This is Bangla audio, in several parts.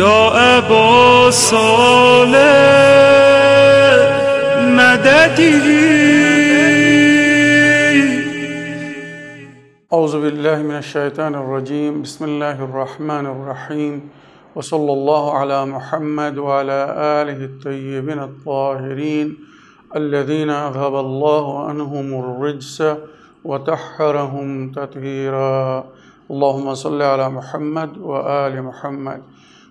يا أبا صالح مددي. أعوذ بالله من الشيطان الرجيم. بسم الله الرحمن الرحيم. وصلى الله على محمد وعلى آله الطيبين الطاهرين الذين أذهب الله عنهم الرجس وطهرهم تطهيرا. اللهم صل على محمد وآل محمد.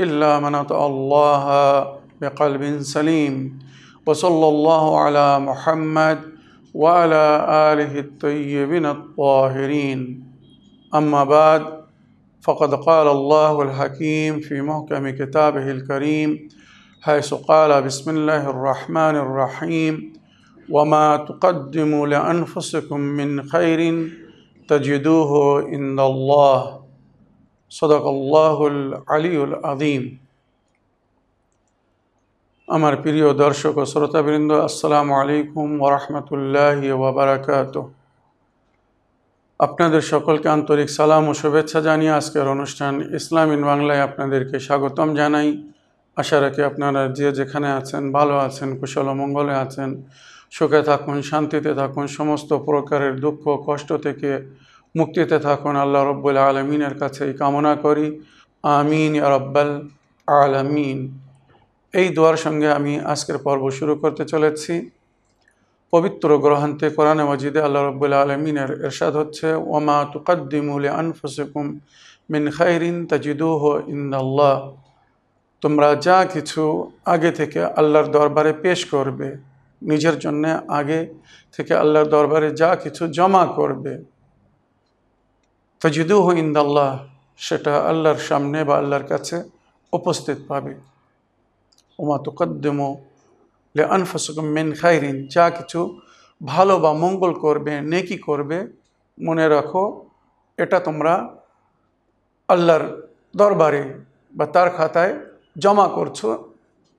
إلا من أطأ الله بقلب سليم. وصلى الله على محمد وعلى آله الطيبين الطاهرين. أما بعد فقد قال الله الحكيم في محكم كتابه الكريم حيث قال بسم الله الرحمن الرحيم. وما تقدموا لأنفسكم من خير تجدوه عند الله. সদক আল্লাহুল আলিউল আদিম আমার প্রিয় দর্শক ও শ্রোতাবৃন্দ, আসসালামু আলাইকুম ওয়া ওবরাকাত আপনাদের সকলকে আন্তরিক সালাম ও শুভেচ্ছা জানিয়ে আজকের অনুষ্ঠান ইসলাম ইন বাংলায় আপনাদেরকে স্বাগতম জানাই। আশা রাখি আপনারা যে যেখানে আছেন, ভালো আছেন, কুশল মঙ্গলে আছেন, সুখে থাকুন, শান্তিতে থাকুন, সমস্ত প্রকারের দুঃখ কষ্ট থেকে মুক্তিতে থাকুন, আল্লাহ রব্বুল আলমিনের কাছে এই কামনা করি। আমিন রব্বাল আলমিন। এই দোয়ার সঙ্গে আমি আজকের পর্ব শুরু করতে চলেছি। পবিত্র গ্রহান্তে কোরআনে মজিদে আল্লাহ রব্বুল আলমিনের এরশাদ হচ্ছে, ওমা তুকাদ্দিমুল আনফুসুকুম মিন খাইরিন তাজিদুহ ইন্দাল্লাহ। তোমরা যা কিছু আগে থেকে আল্লাহর দরবারে পেশ করবে, নিজের জন্যে আগে থেকে আল্লাহর দরবারে যা কিছু জমা করবে তাজিদুহ ইন্দাল্লাহ, সেটা আল্লাহর সামনে বা আল্লাহর কাছে উপস্থিত পাবে। ওমা তুকদ্দম লে আনফসুকুম মিন খাইরিন, যা কিছু ভালো বা মঙ্গল করবে, নেকি করবে, মনে রাখো, এটা তোমরা আল্লাহর দরবারে বা তার খাতায় জমা করছ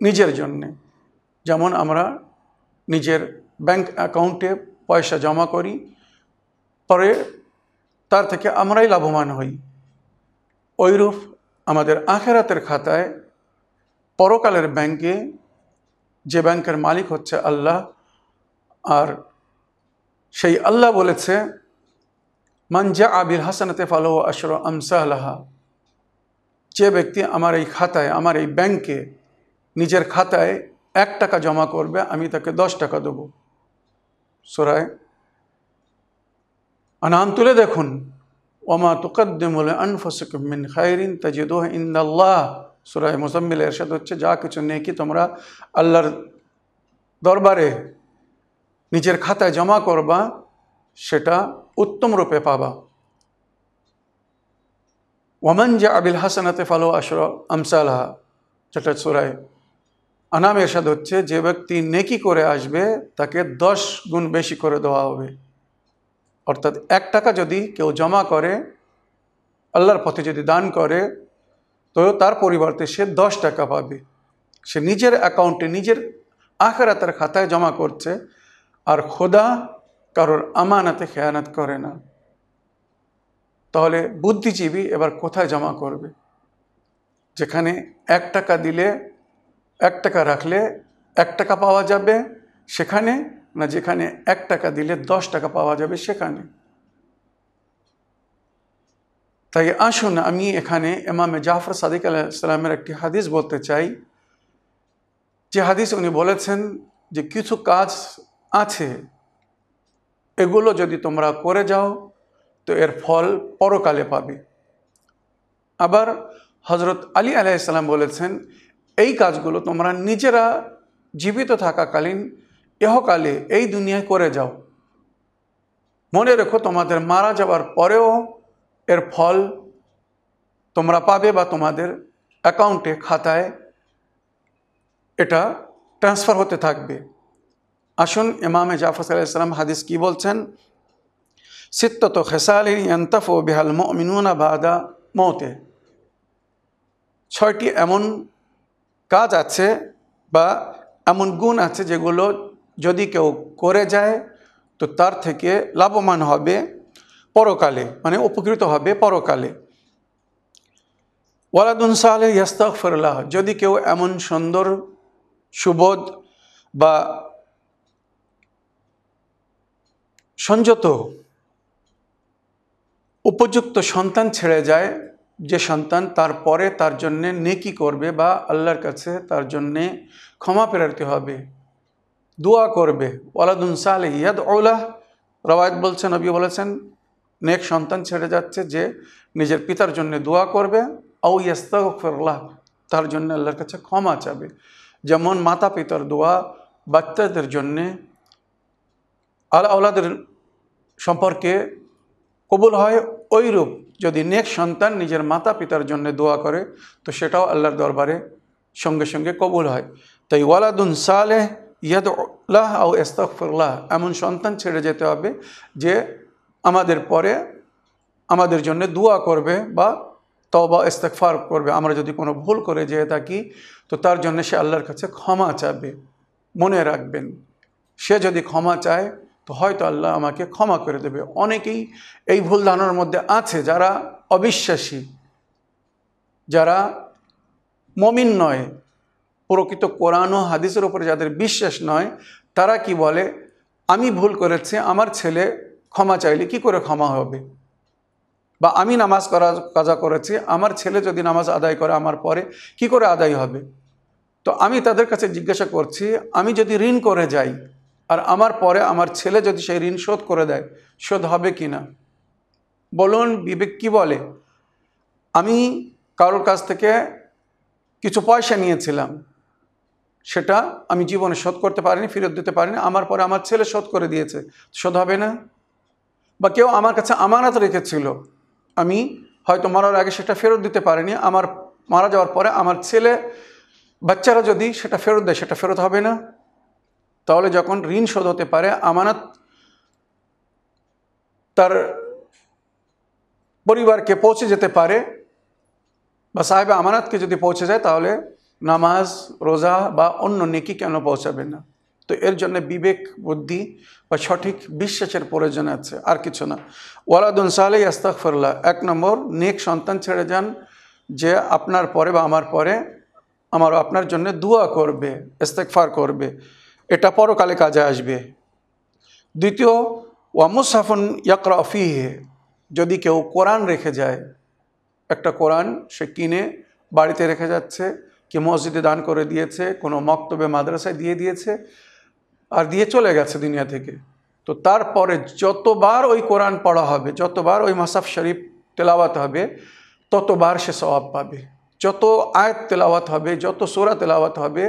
নিজের জন্যে। যেমন আমরা নিজের ব্যাংক অ্যাকাউন্টে পয়সা জমা করি, পরে তার থেকে আমরাই লাভবান হই। ওইরূপ আমাদের আখেরাতের খাতায় পরকালের ব্যাংকে যে ব্যাংকের মালিক হচ্ছে আল্লাহ, আর সেই আল্লাহ বলেছে মানজা আবিল হাসানাতে ফালো আশর আমসালাহা। যে ব্যক্তি আমার এই খাতায়, আমার এই ব্যাংকে নিজের খাতায় এক টাকা জমা করবে, আমি তাকে দশ টাকা দেবো। সোরায় আনাম তুলে দেখুন ওমা তুকদ্দিমুল আনফসুকুম মিন খাইরিন তাজিদুহ ইন্দাল্লাহ। সুরায় মোসাম্মিল এরশাদ হচ্ছে, যা কিছু নেকি তোমরা আল্লাহর দরবারে নিজের খাতায় জমা করবা, সেটা উত্তম রূপে পাবা। ওয়ামান জা আবিল হাসানাতে ফালো আশর আমসালাহা। যেটা সুরায় আনাম এরশাদ হচ্ছে, যে ব্যক্তি নেকি করে আসবে, তাকে দশ গুণ বেশি করে দেওয়া হবে। অর্থাৎ এক টাকা যদি কেউ জমা করে, আল্লাহর পথে যদি দান করে, তো তার পরিবর্তে সে দশ টাকা পাবে। সে নিজের অ্যাকাউন্টে, নিজের আখেরাতের খাতায় জমা করছে আর খোদা কারোর আমানাতে খেয়ানাত করে না। তাহলে বুদ্ধিজীবী এবার কোথায় জমা করবে? যেখানে এক টাকা দিলে এক টাকা রাখলে এক টাকা পাওয়া যাবে, সেখানে না যেখানে এক টাকা দিলে দশ টাকা পাওয়া যাবে সেখানে। তাই আসুন আমি এখানে এমামে জাফর সাদিক আলাইসালামের একটি হাদিস বলতে চাই। যে হাদিস উনি বলেছেন যে কিছু কাজ আছে, এগুলো যদি তোমরা করে যাও তো এর ফল পরকালে পাবে। আবার হজরত আলী আলাইসাল্লাম বলেছেন, এই কাজগুলো তোমরা নিজেরা জীবিত থাকাকালীন এহকালে এই দুনিয়ায় করে যাও। মনে রেখো তোমাদের মারা যাওয়ার পরেও এর ফল তোমরা পাবে বা তোমাদের অ্যাকাউন্টে, খাতায় এটা ট্রান্সফার হতে থাকবে। আসুন ইমামে জাফর আলাইসালাম হাদিস কি বলছেন? সিত্তত খেসালি ইয়ন্তফ ও বিহাল মিনুনা বাদা মতে ছয়টি এমন কাজ আছে বা এমন গুণ আছে যেগুলো যদি কেউ করে যায়, তো তার থেকে লাভবান হবে পরকালে মানে উপকৃত হবে পরকালে। ওয়ালাদুন সালে ইয়াস্তাগফিরুল্লাহ, যদি কেউ এমন সুন্দর, সুবোধ বা সংযত, উপযুক্ত সন্তান ছেড়ে যায়, যে সন্তান তারপরে তার জন্যে নেকি করবে বা আল্লাহর কাছে তার জন্যে ক্ষমা প্রার্থী হবে দোয়া করবে। ওয়ালাদুন সালে ইয়াদ ওলাহ রওয়ায়ত বলছেন নবী বলেছেন, নেক সন্তান ছেড়ে যাচ্ছে যে নিজের পিতার জন্য দোয়া করবে। আউ ইয়াস্তাগফিরুল্লাহ, তার জন্য আল্লাহর কাছে ক্ষমা চাবে। যেমন মাতা পিতার দোয়া বাচ্চাদের জন্যে আল আওলাদের সম্পর্কে কবুল হয় ওইরূপ যদি নেক সন্তান নিজের মাতা পিতার জন্য দোয়া করে, তো সেটাও আল্লাহর দরবারে সঙ্গে সঙ্গে কবুল হয়। তাই ওয়ালাদুন সালেহ ইয়াদুল্লাহ আউ ইস্তফরুল্লাহ এমন সন্তান ছেড়ে যেতে হবে যে আমাদের পরে আমাদের জন্য দোয়া করবে বা তবা ইস্তেকফার করবে। আমরা যদি কোনো ভুল করে যেয়ে থাকি, তো তার জন্য সে আল্লাহর কাছে ক্ষমা চাবে। মনে রাখবেন, সে যদি ক্ষমা চায়, তো হয়তো আল্লাহ আমাকে ক্ষমা করে দেবে। অনেকেই এই ভুল ধারণার মধ্যে আছে, যারা অবিশ্বাসী, যারা মমিন নয় প্রকৃত কোরআন ও হাদিসের ওপরে যাদের বিশ্বাস নয়, তারা কি বলে? আমি ভুল করেছি, আমার ছেলে ক্ষমা চাইলে কি করে ক্ষমা হবে? বা আমি নামাজ করা, কাজা করেছি, আমার ছেলে যদি নামাজ আদায় করে আমার পরে কি করে আদায় হবে? তো আমি তাদের কাছে জিজ্ঞাসা করছি, আমি যদি ঋণ করে যাই আর আমার পরে আমার ছেলে যদি সেই ঋণ শোধ করে দেয়, শোধ হবে কি না? বলুন, বিবেক কি বলে? আমি কারোর কাছ থেকে কিছু পয়সা নিয়েছিলাম সেটা আমি জীবনে শোধ করতে পারিনি, ফেরত দিতে পারিনি, আমার পরে আমার ছেলে শোধ করে দিয়েছে। শোধ হবে না? বা কেউ আমার কাছে আমানত রেখেছিল, আমি হয়তো মরার আগে সেটা ফেরত দিতে পারিনি, আমার মারা যাওয়ার পরে আমার ছেলে, বাচ্চারা যদি সেটা ফেরত দেয়, সেটা ফেরত হবে না? তাহলে যখন ঋণ শোধ হতে পারে, আমানত তার পরিবারকে পৌঁছে যেতে পারে, বা সাহেবে আমানতকে যদি পৌঁছে যায়, তাহলে নামাজ, রোজা বা অন্য নেকি কেন পৌঁছাবে না? তো এর জন্য বিবেক, বুদ্ধি বা সঠিক বিশ্বাসের প্রয়োজন আছে, আর কিছু না। ওয়ালাদুন সালে আস্তাকফরুল্লাহ এক নম্বর, নেক সন্তান ছেড়ে যান যে আপনার পরে বা আমার পরে আমার আপনার জন্য দোয়া করবে ইস্তেকফার করবে। এটা পরকালে কাজে আসবে। দ্বিতীয় ওয়ামুসাফন ইয়াকরা ফিহে। যদি কেউ কোরআন রেখে যায়, একটা কোরআন সে কিনে বাড়িতে রেখে যাচ্ছে কি মসজিদে দান করে দিয়েছে, কোনো মক্তবে, মাদ্রাসায় দিয়ে দিয়েছে, আর দিয়ে চলে গেছে দুনিয়া থেকে। তো তারপরে যতবার ওই কোরআন পড়া হবে, যতবার ওই মাসাফ শরীফ তেলাওয়াত হবে, ততবার সে স্বভাব পাবে। যত আয়াত তেলাওয়াত হবে, যত সোরা তেলাওয়াত হবে,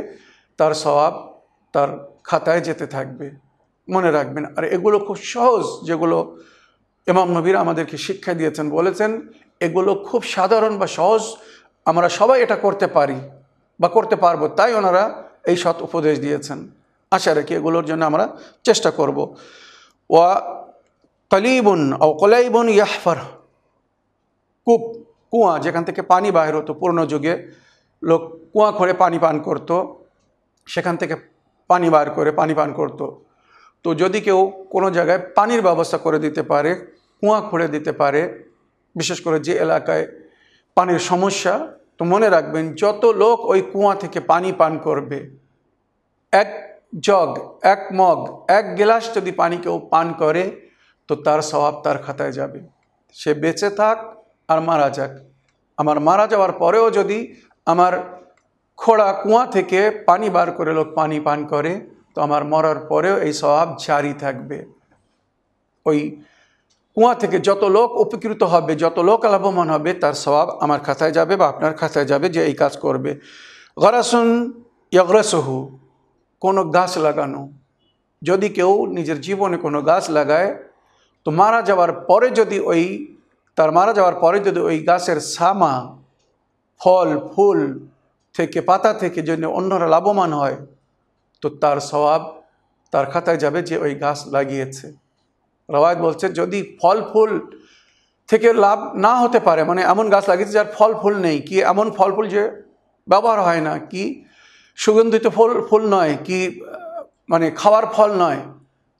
তার স্বভাব তার খাতায় যেতে থাকবে। মনে রাখবেন, আর এগুলো খুব সহজ, যেগুলো ইমাম নবীর আমাদেরকে শিক্ষা দিয়েছেন, বলেছেন, এগুলো খুব সাধারণ বা সহজ, আমরা সবাই এটা করতে পারি। বা করতে পারব, তাই ওনারা এই সৎ উপদেশ দিয়েছেন। আশা রাখি এগুলোর জন্য আমরা চেষ্টা করব। ওয়া কলিবুন ও কলাইবুন ইয়াহফার। কূপ, কুয়া, যেখান থেকে পানি বাহির হতো। পুরনো যুগে লোক কুয়া করে পানি পান করত। সেখান থেকে পানি বার করে পানি পান করত। তো যদি কেউ কোনো জায়গায় পানির ব্যবস্থা করে দিতে পারে, কুয়া খুঁড়ে দিতে পারে, বিশেষ করে যে এলাকায় পানির সমস্যা তো মনে রাখবেন, যত লোক ওই কুয়া থেকে পানি পান করবে, এক জগ, এক মগ, এক গ্লাস যদি পানি কেউ পান করে, তো তার স্বভাব তার খাতায় যাবে। সে বেঁচে থাক আর মারা যাক। আমার মারা যাওয়ার পরেও যদি আমার খোড়া কুয়া থেকে পানি বার করে লোক পানি পান করে, তো আমার মরার পরেও এই স্বভাব জারি থাকবে। ওই কুয়া থেকে যত লোক উপকৃত হবে, যত লোক লাভবান হবে, তার স্বভাব আমার খাতায় যাবে বা আপনার খাতায় যাবে যে এই কাজ করবে। গরাসুন ইয়গ্রসহু, কোনো গাছ লাগানো। যদি কেউ নিজের জীবনে কোনো গাছ লাগায়, তো মারা যাওয়ার পরে যদি ওই, তার মারা যাওয়ার পরে যদি ওই গাছের সামা, ফল, ফুল থেকে, পাতা থেকে যদি অন্যরা লাভবান হয়, তো তার স্বভাব তার খাতায় যাবে যে ওই গাছ লাগিয়েছে। রবায়ত বলছে, যদি ফল ফুল থেকে লাভ না হতে পারে মানে এমন গাছ লাগিয়েছে যার ফল ফুল নেই, কি এমন ফল ফুল যে ব্যবহার হয় না, কি সুগন্ধিত ফুল ফুল নয়, কি মানে খাওয়ার ফল নয়,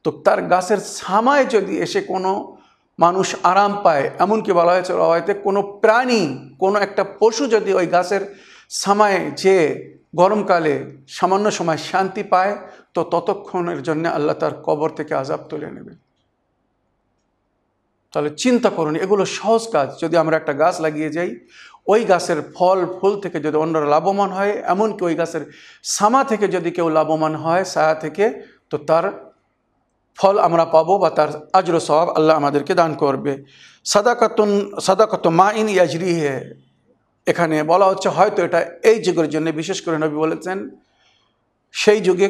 তো তার গাছের ছামায় যদি এসে কোনো মানুষ আরাম পায়, এমনকি বলা হয়েছে রবায়তে কোনো প্রাণী, কোনো একটা পশু যদি ওই গাছের ছামায় যে গরমকালে সামান্য সময় শান্তি পায়, তো ততক্ষণের জন্য আল্লাহ তার কবর থেকে আজাব তুলে নেবে। তাহলে চিন্তা করুন, এগুলো সহজ কাজ। যদি আমরা একটা গাছ লাগিয়ে যাই, ওই গাছের ফল, ফুল থেকে যদি অন্যরা লাভবান হয়, এমনকি ওই গাছের সামা থেকে যদি কেউ লাভবান হয় সায়া থেকে, তো তার ফল আমরা পাবো বা তার আজর সবাব আল্লাহ আমাদেরকে দান করবে। সাদাকাতুন, সাদাকাত মা ইন ইয়াজরি হে এখানে বলা হচ্ছে, হয়তো এটা এই যুগের জন্য, বিশেষ করে নবী বলেছেন, সেই যুগে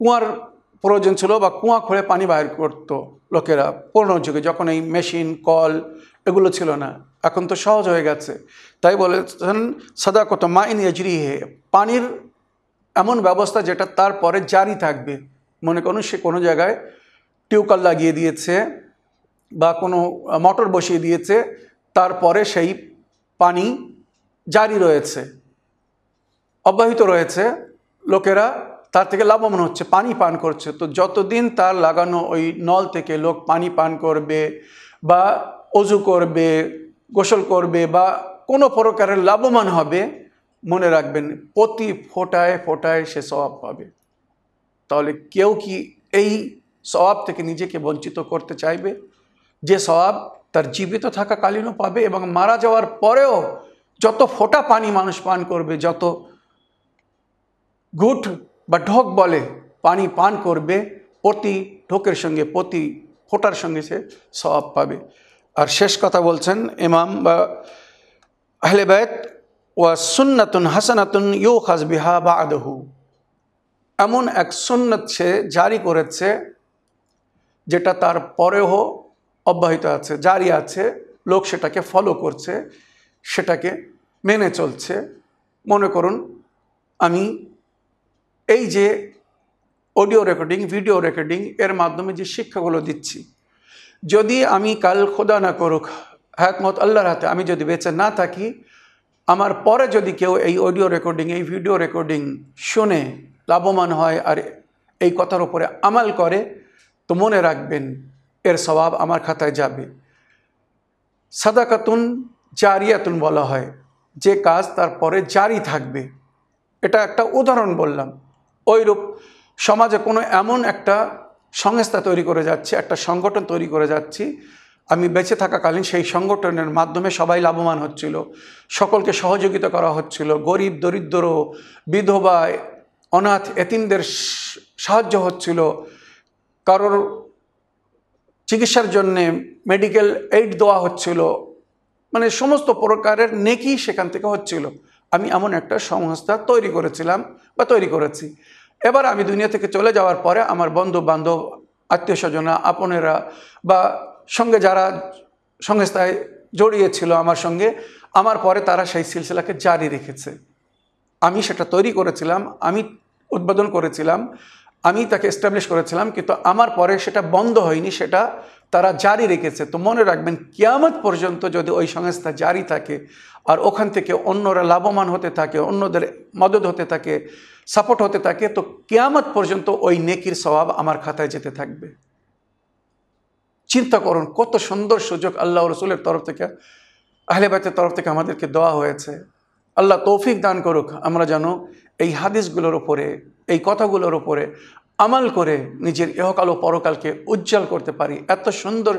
কুয়ার প্রয়োজন ছিল বা কুয়া খুঁড়ে পানি বাইর করত। লোকেরা, পুরনো যুগে যখন এই মেশিন, কল এগুলো ছিল না, এখন তো সহজ হয়ে গেছে। তাই বলেছেন, সাদাকত মা ইন ইয়াজরি হে পানির এমন ব্যবস্থা যেটা তারপরে জারি থাকবে। মনে করুন, সে কোনো জায়গায় টিউবকল লাগিয়ে দিয়েছে বা কোনো মোটর বসিয়ে দিয়েছে, তারপরে সেই পানি জারি রয়েছে, অব্যাহত রয়েছে। লোকেরা তার থেকে লাভবান হচ্ছে, পানি পান করছে। তো যতদিন তার লাগানো ওই নল থেকে লোক পানি পান করবে বা অজু করবে, গোসল করবে বা কোনো প্রকারের লাভবান হবে, মনে রাখবেন প্রতি ফোটায় ফোটায় সে স্বভাব পাবে। তাহলে কেউ কি এই স্বভাব থেকে নিজেকে বঞ্চিত করতে চাইবে? যে স্বভাব তার জীবিত থাকাকালীনও পাবে এবং মারা যাওয়ার পরেও যত ফোঁটা পানি মানুষ পান করবে, যত গুট বা ঢোক বলে পানি পান করবে, প্রতি ঢোকের সঙ্গে, প্রতি ফোটার সঙ্গে সে স্বভাব পাবে। আর শেষ কথা বলছেন ইমাম বা আহলে বাইত, ওয়া সুন্নাতুন হাসানাতুন ইউ খাসবিহা বা আদহু এমন এক সুন্নত সে জারি করেছে, যেটা তার পরেও অব্যাহত আছে, জারি আছে, লোক সেটাকে ফলো করছে, সেটাকে মেনে চলছে। মনে করুন, আমি এই যে অডিও রেকর্ডিং ভিডিও রেকর্ডিং এর মাধ্যমে যে শিক্ষাগুলো দিচ্ছি, যদি আমি কাল খোদা না করুক হ্যাকমত আল্লাহর হাতে আমি যদি বেঁচে না থাকি, আমার পরে যদি কেউ এই অডিও রেকর্ডিং এই ভিডিও রেকর্ডিং শুনে লাভবান হয় আর এই কথার উপরে আমাল করে, তো মনে রাখবেন এর স্বভাব আমার খাতায় যাবে। সাদাকাতুন জারিয়াতুন বলা হয়, যে কাজ তারপরে জারি থাকবে। এটা একটা উদাহরণ বললাম। ওইরূপ সমাজে কোনো এমন একটা সংস্থা তৈরি করে যাচ্ছে, একটা সংগঠন তৈরি করে যাচ্ছি। আমি বেঁচে থাকাকালীন সেই সংগঠনের মাধ্যমে সবাই লাভবান হচ্ছিল। সকলকে সহযোগিতা করা হচ্ছিল। গরিব, দরিদ্র, বিধবা, অনাথ, এতিমদের সাহায্য হচ্ছিল। কারোর চিকিৎসার জন্যে মেডিকেল এইড দেওয়া হচ্ছিল। মানে সমস্ত প্রকারের নেকি সেখান থেকে হচ্ছিল। আমি এমন একটা সংস্থা তৈরি করেছিলাম বা তৈরি করেছি। এবার আমি দুনিয়া থেকে চলে যাওয়ার পরে আমার বন্ধু বান্ধব আত্মীয় স্বজনা আপনেরা বা সঙ্গে যারা সংস্থায় জড়িয়েছিল আমার সঙ্গে, আমার পরে তারা সেই সিলসিলাকে জারি রেখেছে। আমি সেটা তৈরি করেছিলাম, আমি উদ্বোধন করেছিলাম, আমি তাকে এস্টাবলিশ করেছিলাম, কিন্তু আমার পরে সেটা বন্ধ হয়নি, সেটা তারা জারি রেখেছে। তো মনে রাখবেন, কিয়ামত পর্যন্ত যদি ওই সংস্থা জারি থাকে আর ওখান থেকে অন্যরা লাভবান হতে থাকে, অন্যদের মদত হতে থাকে সাপোর্ট হতে থাকে, তো কিয়ামত পর্যন্ত ওই নেকির স্বভাব আমার খাতায় যেতে থাকবে। চিন্তা করুন, কত সুন্দর সুযোগ আল্লাহ রসুলের তরফ থেকে আহলেবাতের তরফ থেকে আমাদেরকে দেওয়া হয়েছে। আল্লাহ তৌফিক দান করুক, আমরা যেন এই হাদিসগুলোর ওপরে এই কথাগুলোর ওপরে আমাল করে নিজের ইহকাল ও পরকালকে উজ্জ্বল করতে পারি। এত সুন্দর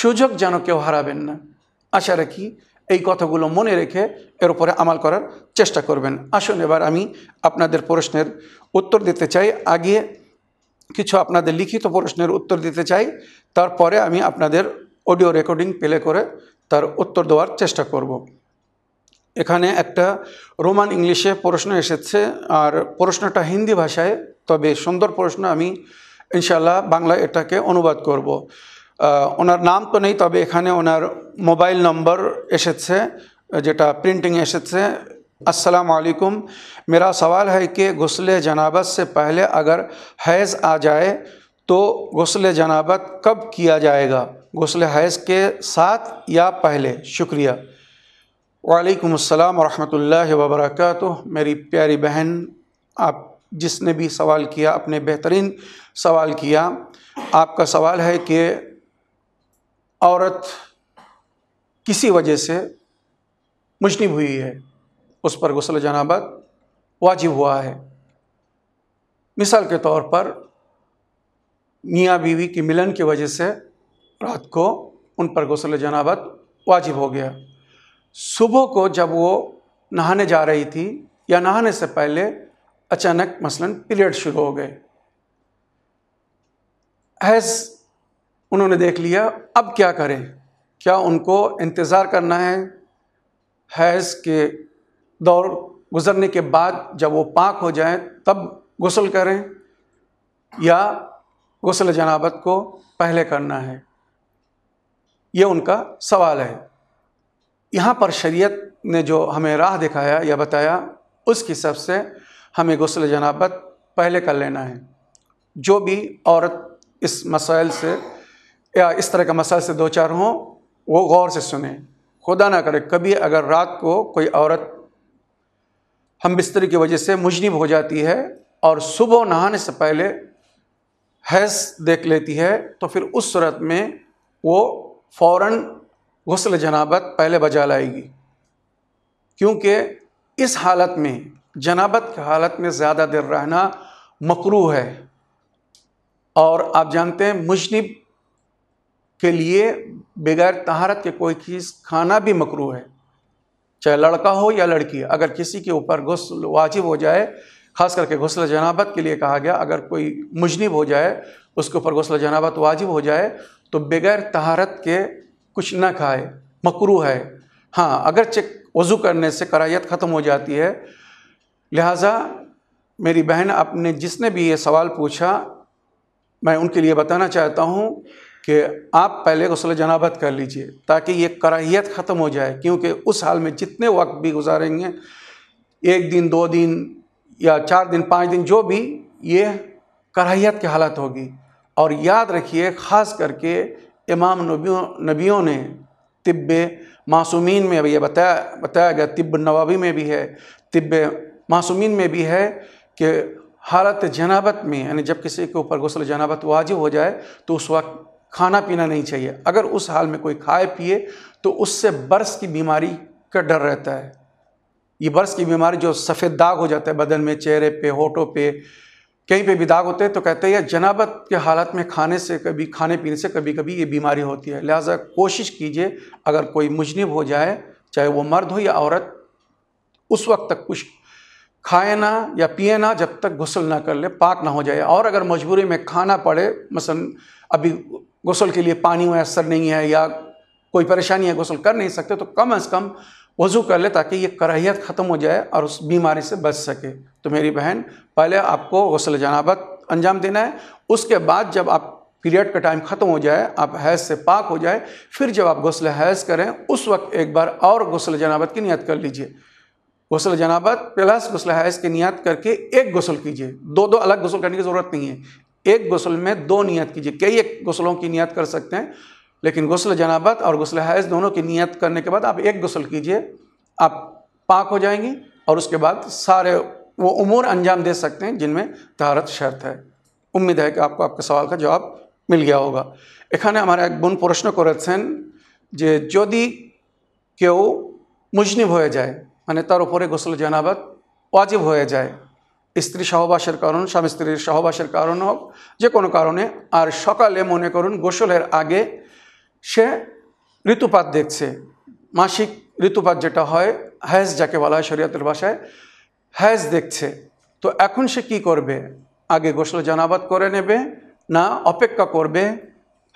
সুযোগ যেন কেউ হারাবেন না। আশা রাখি এই কথাগুলো মনে রেখে এর উপরে আমাল করার চেষ্টা করবেন। আসুন এবার আমি আপনাদের প্রশ্নের উত্তর দিতে চাই। আগে কিছু আপনাদের লিখিত প্রশ্নের উত্তর দিতে চাই। তারপরে আমি আপনাদের অডিও রেকর্ডিং প্লে করে তার উত্তর দেওয়ার চেষ্টা করব। এখানে একটা রোমান ইংলিশে প্রশ্ন এসেছে আর প্রশ্নটা হিন্দি ভাষায় তবে সুন্দর প্রশ্ন، আমি ইনশাল্লাহ বাংলায় এটাকে অনুবাদ করব। ওনার নাম তো নেই، তবে এখানে ওনার মোবাইল নম্বর এসেছে، যেটা প্রিন্টিং এসেছে। السلام علیکم میرا سوال ہے کہ غسل جنابت سے پہلے اگر حیض آ جائے تو غسل جنابت کب کیا جائے گا غسل حیض کے ساتھ یا پہلے شکریہ وعلیکم السلام ورحمۃ اللہ وبرکاتہ میری پیاری بہن آپ جس نے بھی سوال کیا، اپنے بہترین سوال کیا، آپ کا سوال ہے کہ عورت کسی وجہ سے مجنب ہوئی ہے؟ اس پر غسل جنابت واجب ہوا ہے۔ مثال کے طور پر میاں بیوی کی ملن کی وجہ سے رات کو ان پر غسل جنابت واجب ہو گیا۔ صبح کو جب وہ نہانے جا رہی تھی یا نہانے سے پہلے اچانک مثلا پیریڈ شروع ہو گئے۔ حیض انہوں نے دیکھ لیا، اب کیا کریں؟ کیا ان کو انتظار کرنا ہے؟ حیض کے دور گزرنے کے بعد جب وہ پاک ہو جائیں، تب غسل کریں یا غسل جنابت کو پہلے کرنا ہے؟ یہ ان کا سوال ہے۔ یہاں پر شریعت نے جو ہمیں راہ دکھایا یا بتایا، اس کی سب سے ہمیں غسل جنابت پہلے کر لینا ہے۔ جو بھی عورت اس مسائل سے یا اس طرح کا مسائل سے دو چار ہوں، وہ غور سے سنیں۔ خدا نہ کرے، کبھی اگر رات کو کوئی عورت ہم بستر کی وجہ سے مجنب ہو جاتی ہے اور صبح نہانے سے پہلے حیض دیکھ لیتی ہے، تو پھر اس صورت میں وہ فوراً غسل جنابت پہلے بجا لائے گی۔ کیونکہ اس حالت میں جنابت، کی حالت میں زیادہ دیر رہنا مکرو ہے۔ اور آپ جانتے ہیں، مجنب کے لیے بغیر طہارت کے کوئی چیز کھانا بھی مکرو ہے۔ چاہے لڑکا ہو یا لڑکی، اگر کسی کے اوپر غسل واجب ہو جائے، خاص کر کے غسل جنابت کے لیے کہا گیا، اگر کوئی مجنب ہو جائے، اس کے اوپر غسل جنابت واجب ہو جائے، تو بغیر طہارت کے کچھ نہ کھائے مکرو ہے۔ ہاں اگرچہ وضو کرنے سے کرائیت ختم ہو جاتی ہے لہٰذا میری بہن، آپ نے جس نے بھی یہ سوال پوچھا، میں ان کے لیے بتانا چاہتا ہوں کہ آپ پہلے غسل جنابت کر لیجیے تاکہ یہ کراہیت ختم ہو جائے، کیونکہ اس حال میں جتنے وقت بھی گزاریں گے، ایک دن، دو دن یا چار دن، پانچ دن، جو بھی، یہ کراہیت کی حالت ہوگی۔ اور یاد رکھیے، خاص کر کے امام نبیوں نبیوں نے طب معصومین میں یہ بتایا بتایا گیا، طب نوابی میں بھی ہے، طب معصومین میں بھی ہے کہ حالت جنابت میں یعنی جب کسی کے اوپر غسل جنابت واجب ہو جائے تو اس وقت کھانا پینا نہیں چاہیے۔ اگر اس حال میں کوئی کھائے پیے تو اس سے برس کی بیماری کا ڈر رہتا ہے۔ یہ برس کی بیماری جو سفید داغ ہو جاتا ہے بدن میں، چہرے پہ، ہوٹوں پہ، کہیں پہ بھی داغ ہوتے ہیں تو کہتے ہیں جنابت کے حالت میں کھانے سے کبھی، کھانے پینے سے کبھی کبھی یہ بیماری ہوتی ہے۔ لہٰذا کوشش کیجیے اگر کوئی مجنب ہو جائے، چاہے وہ مرد ہو یا عورت، اس وقت تک کچھ کھائے نہ یا پیے نہ جب تک غسل نہ کر لے، پاک نہ ہو جائے۔ اور اگر مجبوری میں کھانا پڑے، مثلا ابھی غسل کے لیے پانی میسر نہیں ہے یا کوئی پریشانی ہے، غسل کر نہیں سکتے، تو کم از کم وضو کر لے تاکہ یہ کراہیت ختم ہو جائے اور اس بیماری سے بچ سکے۔ تو میری بہن، پہلے آپ کو غسل جنابت انجام دینا ہے۔ اس کے بعد جب آپ پیریڈ کا ٹائم ختم ہو جائے، آپ حیض سے پاک ہو جائے، پھر جب آپ غسل حیض کریں، اس وقت ایک بار اور غسل جنابت کی نیت کر لیجیے غسل جنابت پلس غسل حیض کی نیت کر کے ایک غسل کیجیے دو دو الگ غسل کرنے کی ضرورت نہیں ہے۔ ایک غسل میں دو نیت کیجیے کئی ایک غسلوں کی نیت کر سکتے ہیں، لیکن غسل جنابت اور غسل حیض دونوں کی نیت کرنے کے بعد آپ ایک غسل کیجیے آپ پاک ہو جائیں گی اور اس کے بعد سارے وہ امور انجام دے سکتے ہیں جن میں تہارت شرط ہے۔ امید ہے کہ آپ کو آپ کے سوال کا جواب مل گیا ہوگا۔ এখানে ایک بن বোন প্রশ্ন করেছেন যে যদি کیوں مجنب ہوئے جائے؟ মানে তার উপরে গোসল জানাবাত ওয়াজিব হয়ে যায়। স্ত্রী সহবাসের কারণ, স্বামী স্ত্রীর সহবাসের কারণ হোক, যে কোনো কারণে। আর সকালে মনে করুন, গোসলের আগে সে ঋতুপাত দেখছে। মাসিক ঋতুপাত যেটা হয়, হ্যাজ যাকে বলা হয় শরীয়তের ভাষায়, হ্যাজ দেখছে। তো এখন সে কি করবে? আগে গোসল জানাবাত করে নেবে, না অপেক্ষা করবে?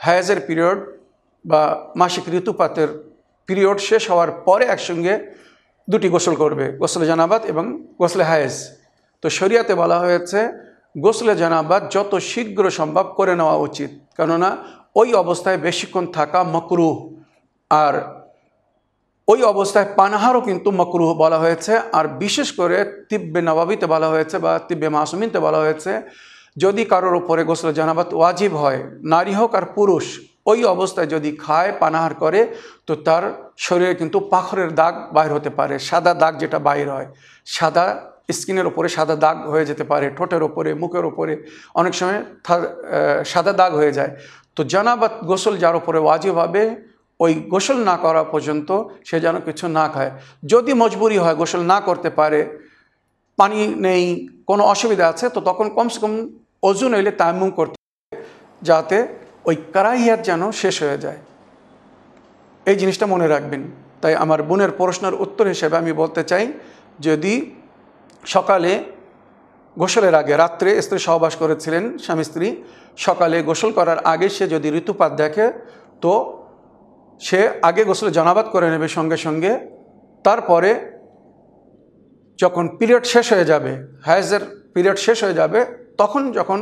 হ্যাজের পিরিয়ড বা মাসিক ঋতুপাতের পিরিয়ড শেষ হওয়ার পরে একসঙ্গে দুটি গোসল করবে, গোসলে জানাবাত এবং গোসলে হায়েজ। তো শরিয়াতে বলা হয়েছে, গোসলে জানাবাত যত শীঘ্র সম্ভব করে নেওয়া উচিত। কেননা, ওই অবস্থায় বেশিক্ষণ থাকা মকরু আর ওই অবস্থায় পানাহারও কিন্তু মকরুহ বলা হয়েছে। আর বিশেষ করে তিব্বে নবাবিতে বলা হয়েছে বা তিব্বে মাসুমিনতে বলা হয়েছে, যদি কারোর ওপরে গোসল জানাবাত ওয়াজিব হয়, নারী হোক আর পুরুষ, ওই অবস্থায় যদি খায়, পানাহার করে, তো তার শরীরে কিন্তু পাখরের দাগ বাইর হতে পারে, সাদা দাগ যেটা বাইর হয়, সাদা স্কিনের ওপরে সাদা দাগ হয়ে যেতে পারে, ঠোঁটের ওপরে, মুখের ওপরে, অনেক সময় সাদা দাগ হয়ে যায়। তো জানাবাত গোসল যার ওপরে ওয়াজিব হবে ওই গোসল না করা পর্যন্ত সে যেন কিছু না খায়। যদি মজবুরি হয়, গোসল না করতে পারে, পানি নেই, কোনো অসুবিধা আছে, তো তখন কমসে কম অজু নইলে তায়াম্মুম করতে যাতে ওই কারাইয়াত যেন শেষ হয়ে যায়। এই জিনিসটা মনে রাখবেন। তাই আমার বোনের প্রশ্নের উত্তর হিসেবে আমি বলতে চাই, যদি সকালে গোসলের আগে, রাত্রে স্ত্রী সহবাস করেছিলেন স্বামী স্ত্রী, সকালে গোসল করার আগে সে যদি ঋতুপাত দেখে, তো সে আগে গোসলে জনাবাদ করে নেবে সঙ্গে সঙ্গে। তারপরে যখন পিরিয়ড শেষ হয়ে যাবে, হায়াজের পিরিয়ড শেষ হয়ে যাবে, তখন যখন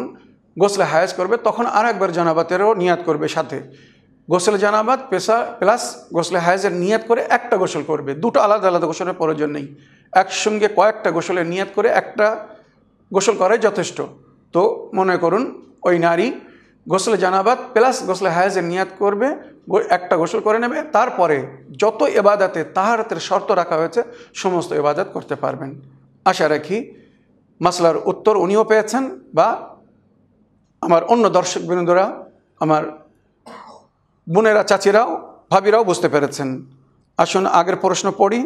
গোসলে হায়াজ করবে, তখন আর একবার জানাবাতেরও নিয়াত করবে সাথে। গোসলে জানাবাদ পেশা প্লাস গোসলে হায়াজের নিয়াত করে একটা গোসল করবে। দুটো আলাদা আলাদা গোসলের প্রয়োজন নেই। একসঙ্গে কয়েকটা গোসলের নিয়াত করে একটা গোসল করাই যথেষ্ট। তো মনে করুন, ওই নারী গোসলে জানাবাদ প্লাস গোসলে হায়াজের নিয়াত করবে, একটা গোসল করে নেবে, তারপরে যত এবাদাতে তাহারাতের শর্ত রাখা হয়েছে, সমস্ত এবাদাত করতে পারবেন। আশা রাখি মাসলার উত্তর উনিও পেয়েছেন বা আমার অন্য দর্শক বিন্দুরা আমার বোনেরা, চাচিরাও, ভাবিরাও বুঝতে পেরেছেন। আসুন, আগের প্রশ্ন পড়ি।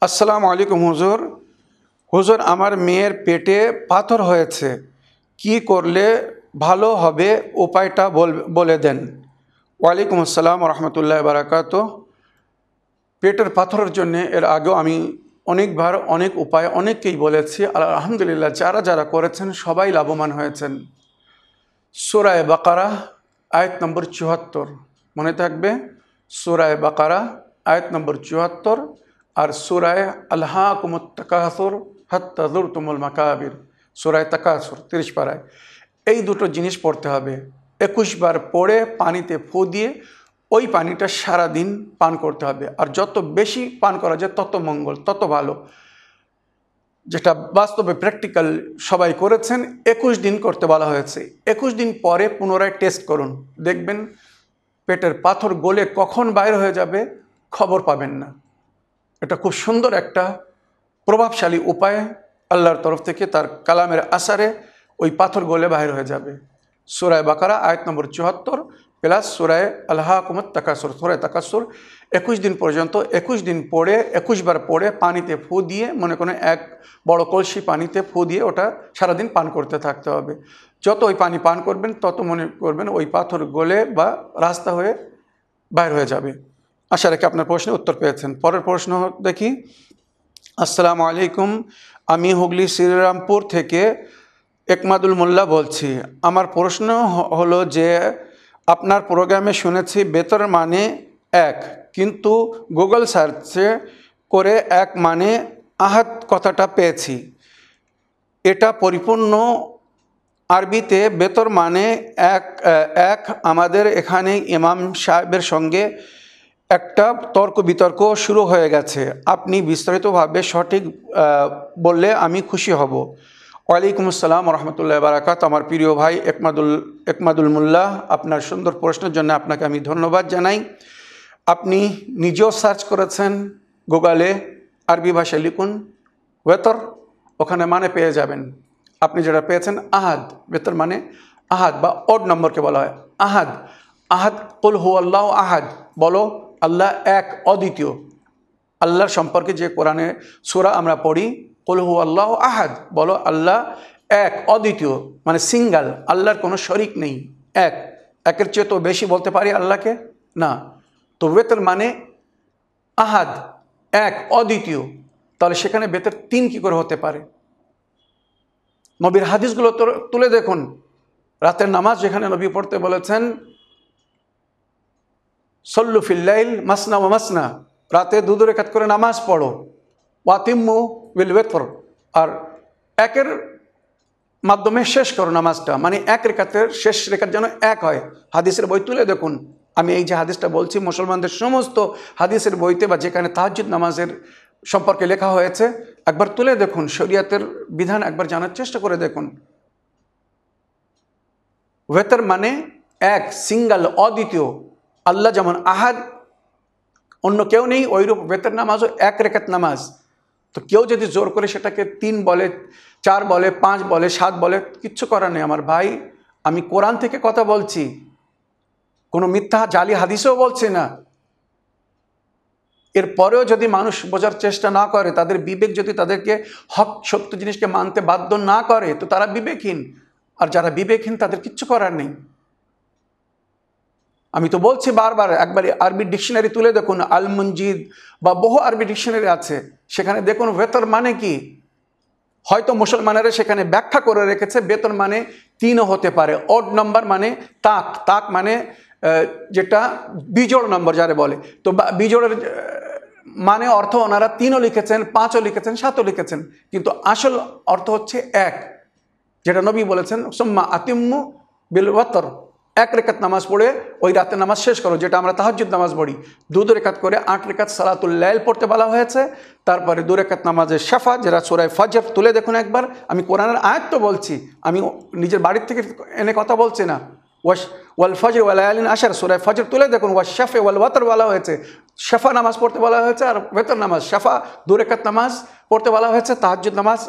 আসসালামু আলাইকুম, হুজুর। হুজুর, আমার মেয়ের পেটে পাথর হয়েছে। কি করলে ভালো হবে উপায়টা বলে দেন। ওয়ালাইকুম আসসালাম রহমতুল্লাহ বারাকাত। পেটের পাথরের জন্যে এর আগেও আমি অনেকবার অনেক উপায় অনেককেই বলেছি। আলহামদুলিল্লাহ, যারা যারা করেছেন সবাই লাভবান হয়েছেন। সুরায় বাকারা আয়াত নম্বর চুয়াত্তর। মনে থাকবে? সুরায় বাকারা, আয়াত নম্বর চুয়াত্তর আর সুরায় আল্লাহ কুমত তাকাসর হাত্তাজুর তুমুল মাকাবির সুরায় তাকাসর, তিরিশ পাড়ায় এই দুটো জিনিস পড়তে হবে। একুশ বার পড়ে পানিতে ফু দিয়ে ওই পানিটা সারা দিন পান করতে হবে। আর যত বেশি পান করা যায়, তত মঙ্গল, তত ভালো। যেটা বাস্তবে প্র্যাকটিক্যাল সবাই করেছেন, একুশ দিন করতে বলা হয়েছে। একুশ দিন পরে পুনরায় টেস্ট করুন। দেখবেন পেটের পাথর গলে কখন বাইর হয়ে যাবে খবর পাবেন না। এটা খুব সুন্দর একটা প্রভাবশালী উপায় আল্লাহর তরফ থেকে তার কালামের আসারে ওই পাথর গলে বাইর হয়ে যাবে। সুরায় বাকারা, আয়ত নম্বর চুয়াত্তর প্লাস সুরায় আল্লাহ কুমত তাকাসুর, সুরায় তাকাসুর, একুশ দিন পর্যন্ত, একুশ দিন পড়ে একুশবার পড়ে পানিতে ফু দিয়ে, মনে করেন এক বড় কলসি পানিতে ফু দিয়ে ওটা সারাদিন পান করতে থাকতে হবে। যত ওই পানি পান করবেন, তত মনে করবেন ওই পাথর গলে বা রাস্তা হয়ে বাইর হয়ে যাবে। আশা রেখে আপনার প্রশ্নের উত্তর পেয়েছেন। পরের প্রশ্ন দেখি। আসসালামু আলাইকুম, আমি হুগলি শ্রীরামপুর থেকে একমাদুল মোল্লা বলছি। আমার প্রশ্ন হলো যে আপনার প্রোগ্রামে শুনেছি, বেতর মানে এক। কিন্তু গুগল সার্চে করে এক মানে আহাত কথাটা পেয়েছি। এটা পরিপূর্ণ আরবিতে, বেতর মানে এক এক আমাদের এখানে ইমাম সাহেবের সঙ্গে একটা তর্ক বিতর্ক শুরু হয়ে গেছে। আপনি বিস্তারিতভাবে সঠিক বললে আমি খুশি হব। ওয়ালাইকুম আসসালাম রহমতুল্লাহ বারাকাত। আমার প্রিয় ভাই একমাদুল একমাদুল মোল্লাহ, আপনার সুন্দর প্রশ্নের জন্য আপনাকে আমি ধন্যবাদ জানাই। আপনি নিজেও সার্চ করেছেন গুগলে আরবি ভাষায় লিখুন ওয়েতর ওখানে মানে পেয়ে যাবেন। আপনি যেটা পেয়েছেন আহাদ বেতর মানে আহাদ বা ওড নম্বরকে বলা হয়। আহাদ আহাদ কুল হু আল্লাহ আহাদ বলো, আল্লাহ এক অদ্বিতীয়। আল্লাহর সম্পর্কে যে কোরআনে সুরা আমরা পড়ি কলহু আল্লাহ আহাদ। বলো, আল্লাহ এক, অদ্বিতীয় মানে সিঙ্গাল, আল্লাহর কোনো শরিক নেই, এক। একের চেয়ে তো বেশি বলতে পারি আল্লাহকে? না। তো বেতের মানে আহাদ, এক, অদ্বিতীয়। তাহলে সেখানে বেতের তিন কি করে হতে পারে? নবীর হাদিসগুলো তুলে দেখুন। রাতের নামাজ যেখানে নবী পড়তে বলেছেন, সল্লু ফিল্লাইল মাসনা ও মাসনা। রাতে দুধ রেখাত করে নামাজ পড়ো। ওয়াতিম্মু উইল ওয়েতর আর একের মাধ্যমে শেষ করো নামাজটা। মানে এক রেখাতের শেষ রেখার যেন এক হয়। হাদিসের বই তুলে দেখুন। আমি এই যে হাদিসটা বলছি, মুসলমানদের সমস্ত হাদিসের বইতে বা যেখানে তাহাজুদ নামাজের সম্পর্কে লেখা হয়েছে, একবার তুলে দেখুন। শরিয়াতের বিধান একবার জানার চেষ্টা করে দেখুন। ওয়েতর মানে এক সিঙ্গাল অদ্বিতীয়। আল্লাহ যেমন আহাদ, অন্য কেউ নেই ওইরূপ বেতের নামাজও এক রেখাত নামাজ। তো কেউ যদি জোর করে সেটাকে তিন বলে, চার বলে, পাঁচ বলে, সাত বলে, কিচ্ছু করার নেই। আমার ভাই, আমি কোরআন থেকে কথা বলছি। কোনো মিথ্যা জালি হাদিসেও বলছে না। এরপরেও যদি মানুষ বোঝার চেষ্টা না করে, তাদের বিবেক যদি তাদেরকে হক, সত্য জিনিসকে মানতে বাধ্য না করে, তো তারা বিবেকহীন। আর যারা বিবেকহীন, তাদের কিচ্ছু করার নেই। আমি তো বলছি বারবার, একবার আরবি ডিকশনারি তুলে দেখুন আল মঞ্জিদ বা বহু আরবি ডিকশনারি আছে, সেখানে দেখুন বেতর মানে কি? হয়তো মুসলমানেরা সেখানে ব্যাখ্যা করে রেখেছে বেতন মানে তিনও হতে পারে অড নম্বর মানে তাক তাক মানে যেটা বিজোড় নম্বর যারে বলে। তো বিজোড়ের মানে অর্থ ওনারা তিনও লিখেছেন, পাঁচও লিখেছেন, সাতও লিখেছেন, কিন্তু আসল অর্থ হচ্ছে এক, যেটা নবী বলেছেন, সোম্মা আতিম্মু বিল এক রেখাত নামাজ পড়ে, ওই রাতে নামাজ শেষ করো, যেটা আমরা তাহাজুদ নামাজ পড়ি। দু রেখাত করে আট রেখাত সালাতুল্লাইল পড়তে বলা হয়েছে। তারপরে দু রেখাত নামাজের শেফা যেটা সোরাই ফজর তুলে দেখুন একবার। আমি কোরআনের আয়াত তো বলছি, আমি নিজের বাড়ির থেকে এনে কথা বলছি না। ওয়াশ, ওয়াল ফজর ওয়াল আলিন আসার সোরাই ফজর তুলে দেখুন, ওয়াশ শেফে ওয়াল ওয়াতর বলা হয়েছে। শেফা নামাজ পড়তে বলা হয়েছে আর বেতর নামাজ, শেফা দু রেখাত নামাজ পড়তে বলা হয়েছে তাহাজুদ নামাজ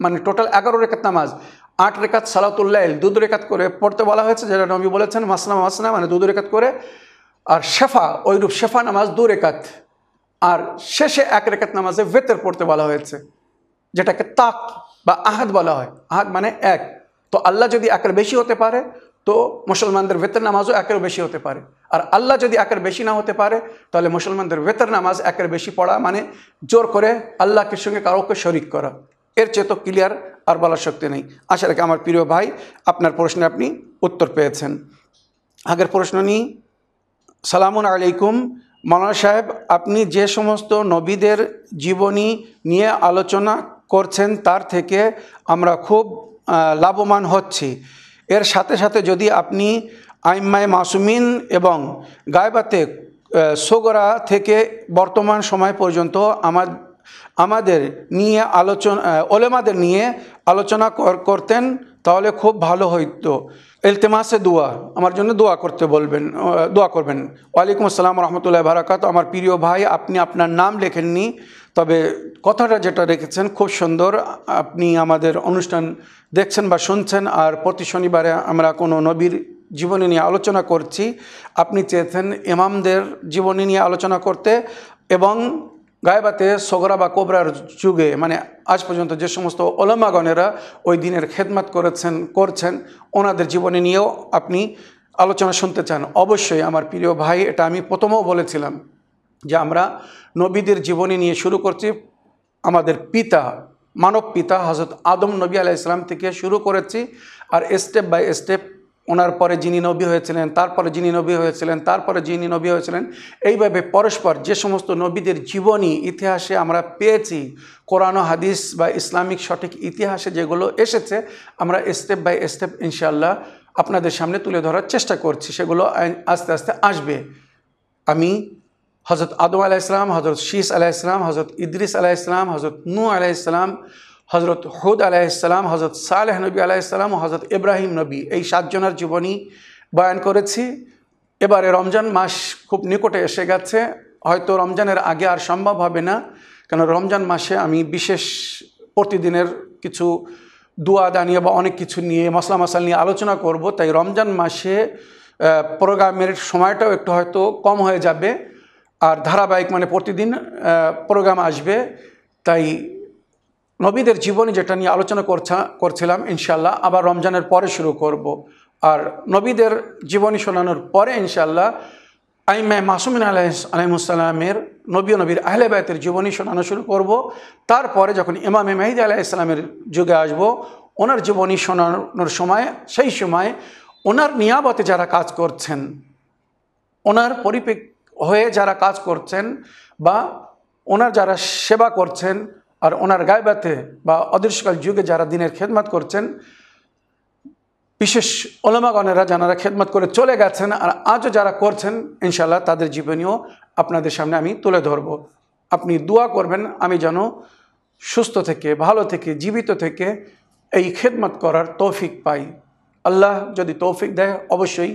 মানে টোটাল এগারো রেখাত নামাজ। আট রেখাত সালাতুল্লাইল দুধ রেখাত করে পড়তে বলা হয়েছে, যেটা নবী বলেছেন, মাসনা মাসনা মানে দুধ রেখাত করে। আর শেফা ওইরূপ শেফা নামাজ দু রেখাত, আর শেষে এক রেখাত নামাজে ভেতর পড়তে বলা হয়েছে, যেটাকে তাক বা আহাদ বলা হয়। আহাদ মানে এক। তো আল্লাহ যদি একের বেশি হতে পারে, তো মুসলমানদের ভেতর নামাজও একের বেশি হতে পারে। আর আল্লাহ যদি একের বেশি না হতে পারে, তাহলে মুসলমানদের ভেতর নামাজ একের বেশি পড়া মানে জোর করে আল্লাহকে সঙ্গে কারোকে শরিক করা। এর চেয়ে তো ক্লিয়ার আর বলার শক্তি নেই। আশা রাখি আমার প্রিয় ভাই, আপনার প্রশ্নে আপনি উত্তর পেয়েছেন। আগের প্রশ্ন নিই। সালামুন আলাইকুম। মৌলানা সাহেব, আপনি যে সমস্ত নবীদের জীবনী নিয়ে আলোচনা করছেন তার থেকে আমরা খুব লাভবান হচ্ছি। এর সাথে সাথে যদি আপনি আইম্মায় মাসুমিন এবং গায়বাতে সোগরা থেকে বর্তমান সময় পর্যন্ত আমার আমাদের নিয়ে আলোচনা ওলেমাদের নিয়ে আলোচনা করতেন, তাহলে খুব ভালো হইতো। এলতেমাসে দোয়া, আমার জন্য দোয়া করতে বলবেন দোয়া করবেন। ওয়ালাইকুম আসসালাম রহমতুল্লাহ বারাকাত। আমার প্রিয় ভাই, আপনি আপনার নাম লেখেননি, তবে কথাটা যেটা রেখেছেন খুব সুন্দর। আপনি আমাদের অনুষ্ঠান দেখছেন বা শুনছেন, আর প্রতি শনিবারে আমরা কোনো নবীর জীবনী নিয়ে আলোচনা করছি। আপনি চেয়েছেন ইমামদের জীবনী নিয়ে আলোচনা করতে, এবং গায়বাতে সগরা বা কোবরার যুগে মানে আজ পর্যন্ত যে সমস্ত ওলামাগণেরা ওই দিনের খেদমাত করেছেন, করছেন, ওনাদের জীবনে নিয়েও আপনি আলোচনা শুনতে চান, অবশ্যই আমার প্রিয় ভাই, এটা আমি প্রথমেও বলেছিলাম যে আমরা নবীদের জীবনী নিয়ে শুরু করছি, আমাদের পিতা, মানব পিতা হজরত আদম নবী আলাহ ইসলাম থেকে শুরু করেছি, আর স্টেপ বাই স্টেপ ওনার পরে যিনি নবী হয়েছিলেন, তারপরে যিনি নবী হয়েছিলেন, তারপরে যিনি নবী হয়েছিলেন, এইভাবে পরস্পর যে সমস্ত নবীদের জীবনী, ইতিহাসে আমরা পেয়েছি, কোরআন হাদিস বা ইসলামিক সঠিক ইতিহাসে যেগুলো এসেছে, আমরা স্টেপ বাই স্টেপ ইনশাল্লাহ আপনাদের সামনে তুলে ধরার চেষ্টা করছি, সেগুলো আস্তে আস্তে আসবে। আমি হজরত আদম আলাহ হজরত শীষ আলাহ হজরত ইদ্রিস আলাহ হজরত নু আলাহ হজরত হুদ আলাইসালাম হজরত সালেহ নবী আলাইসালাম ও হজরত ইব্রাহিম নবী এই সাতজনের জীবনী বয়ান করেছি। এবারে রমজান মাস খুব নিকটে এসে গেছে। হয়তো রমজানের আগে আর সম্ভব হবে না, কেন রমজান মাসে আমি বিশেষ প্রতিদিনের কিছু দোয়া, দানিয়ে বা অনেক কিছু নিয়ে মশলা মশাল নিয়ে আলোচনা করব। তাই রমজান মাসে প্রোগ্রামের সময়টাও একটু হয়তো কম হয়ে যাবে। আর ধারাবাহিক মানে প্রতিদিন প্রোগ্রাম আসবে। তাই নবীদের জীবনী যেটা নিয়ে আলোচনা করছা, করছিলাম ইনশাল্লাহ আবার রমজানের পরে শুরু করব। আর নবীদের জীবনী শোনানোর পরে ইনশাল্লাহ আইমায় মাসুমিন আলাহ আলহিমসাল্লামের নবী নবীর আহলে বায়তের জীবনী শোনানো শুরু করব। তারপরে যখন ইমামে মাহিদ আলাহ ইসলামের যুগে আসব, ওনার জীবনী শোনানোর সময়, সেই সময় ওনার নিয়াবতে যারা কাজ করছেন, ওনার পরিপ্রেক হয়ে যারা কাজ করছেন বা ওনার যারা সেবা করছেন আর ওনার গায়বাতে বা অদৃশ্যকাল যুগে যারা দিনের খেদমাত করছেন, বিশেষ ওলামাগণেরা যারা খেদমত করে চলে গেছেন আর আজও যারা করছেন ইনশাল্লাহ তাদের জীবনীও আপনাদের সামনে আমি তুলে ধরব। আপনি দোয়া করবেন, আমি যেন সুস্থ থেকে, ভালো থেকে, জীবিত থেকে এই খেদমত করার তৌফিক পাই। আল্লাহ যদি তৌফিক দেয়, অবশ্যই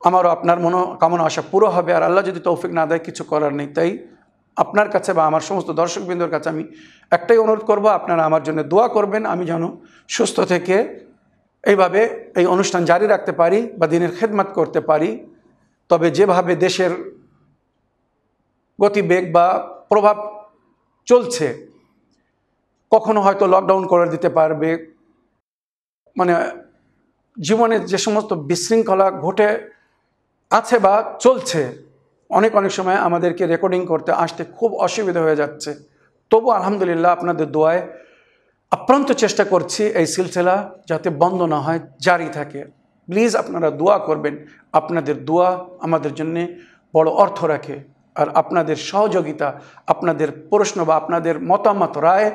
আমারও আপনার মনোকামনা আশা পুরো হবে। আর আল্লাহ যদি তৌফিক না দেয়, কিছু করার নেই। তাই আপনার কাছে বা আমার সমস্ত দর্শকবৃন্দর কাছে আমি একটাই অনুরোধ করব, আপনারা আমার জন্য দোয়া করবেন, আমি যেন সুস্থ থেকে এইভাবে এই অনুষ্ঠান জারি রাখতে পারি বা দিনের খেদমাত করতে পারি। তবে যেভাবে দেশের গতিবেগ বা প্রভাব চলছে, কখনো হয়তো লকডাউন করে দিতে পারবে। মানে জীবনে যে সমস্ত বিশৃঙ্খলা ঘটে আছে বা চলছে অনেক অনেক সময় আমাদেরকে রেকর্ডিং করতে আসতে খুব অসুবিধা হয়ে যাচ্ছে। তবু আলহামদুলিল্লাহ আপনাদের দোয়ায় আপ্রান্ত চেষ্টা করছি এই সিলসিলা যাতে বন্ধ না হয়, জারি থাকে। প্লিজ আপনারা দোয়া করবেন। আপনাদের দোয়া আমাদের জন্যে বড় অর্থ রাখে। আর আপনাদের সহযোগিতা, আপনাদের প্রশ্ন বা আপনাদের মতামত, রায়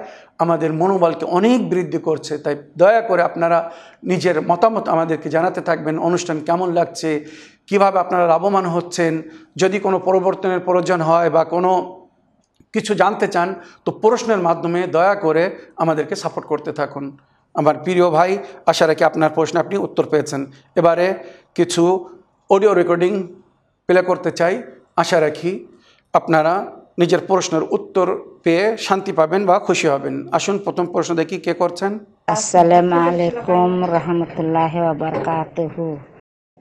আমাদের মনোবলকে অনেক বৃদ্ধি করছে। তাই দয়া করে আপনারা নিজের মতামত আমাদেরকে জানাতে থাকবেন, অনুষ্ঠান কেমন লাগছে, কীভাবে আপনারা লাভবান হচ্ছেন, যদি কোনো পরিবর্তনের প্রয়োজন হয় বা কোনো কিছু জানতে চান, তো প্রশ্নের মাধ্যমে দয়া করে আমাদেরকে সাপোর্ট করতে থাকুন। আমার প্রিয় ভাই, আশা রাখি আপনার প্রশ্ন আপনি উত্তর পেয়েছেন। এবারে কিছু অডিও রেকর্ডিং প্লে করতে চাই। আশা রাখি আপনারা নিজের প্রশ্নের উত্তর পেয়ে শান্তি পাবেন বা খুশি হবেন। আসুন, প্রথম প্রশ্ন দেখি কে করছেন? আসসালামু আলাইকুম রহমতুল্লাহ বারকাতুহু।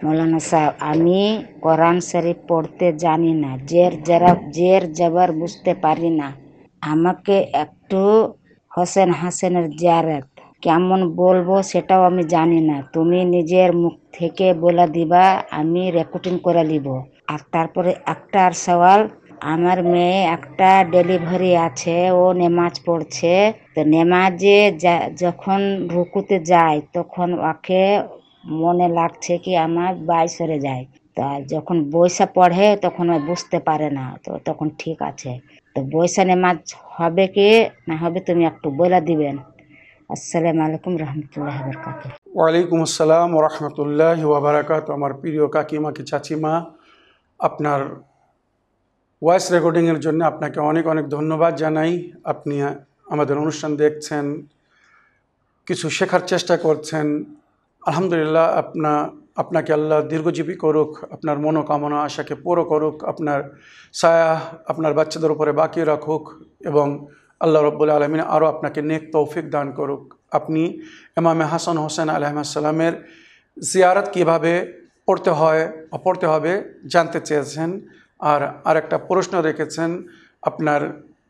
মৌলানা সাহেব, আমি কোরআন শরীফ পড়তে জানি না, জের জরা জের জবর বুঝতে পারি না। আমাকে একটু হোসেন হাসেনের জিয়ারত, কেমন বলব সেটাও আমি জানি না। তুমি নিজের মুখ থেকে বলে দিবা, আমি রেকর্ডিং করে নিব। আর তারপরে একটা আর সওয়াল আমার মেয়ে একটা ডেলিভারি আছে, ও নেমাজ পড়ছে। তো নেমাজে যখন রুকুতে যায়, তখন ওকে মনে লাগছে কি আমার বাই সরে যায়। তা যখন বৈশা পড়ে, তখন ও বুঝতে পারে না। তো তখন ঠিক আছে। তো বৈশা নেমাজ হবে কি, না হবে তুমি একটু বলে দিবেন। আসসালামু আলাইকুম রহমতুল্লাহ বরকাত ওয়ালাইকুম আসসালাম রহমতুল্লাহ ওবরাকাত আমার প্রিয় কাকিমা কি চাচিমা, আপনার ভয়েস রেকর্ডিংয়ের জন্য আপনাকে অনেক অনেক ধন্যবাদ জানাই। আপনি আমাদের অনুষ্ঠান দেখছেন, কিছু শেখার চেষ্টা করছেন। আলহামদুলিল্লাহ আপনা, আপনাকে আল্লাহ দীর্ঘজীবী করুক, আপনার মনোকামনা, আশাকে পুরো করুক, আপনার ছায়া আপনার বাচ্চাদের উপরে বাকি রাখুক এবং আল্লাহ রব্বুল আলমিন আরও আপনাকে নেক তৌফিক দান করুক। আপনি ইমামে হাসান হোসেন আলহামসাল্লামের জিয়ারত কীভাবে পড়তে হয় পড়তে হবে জানতে চেয়েছেন। আর আরেকটা প্রশ্ন রেখেছেন আপনার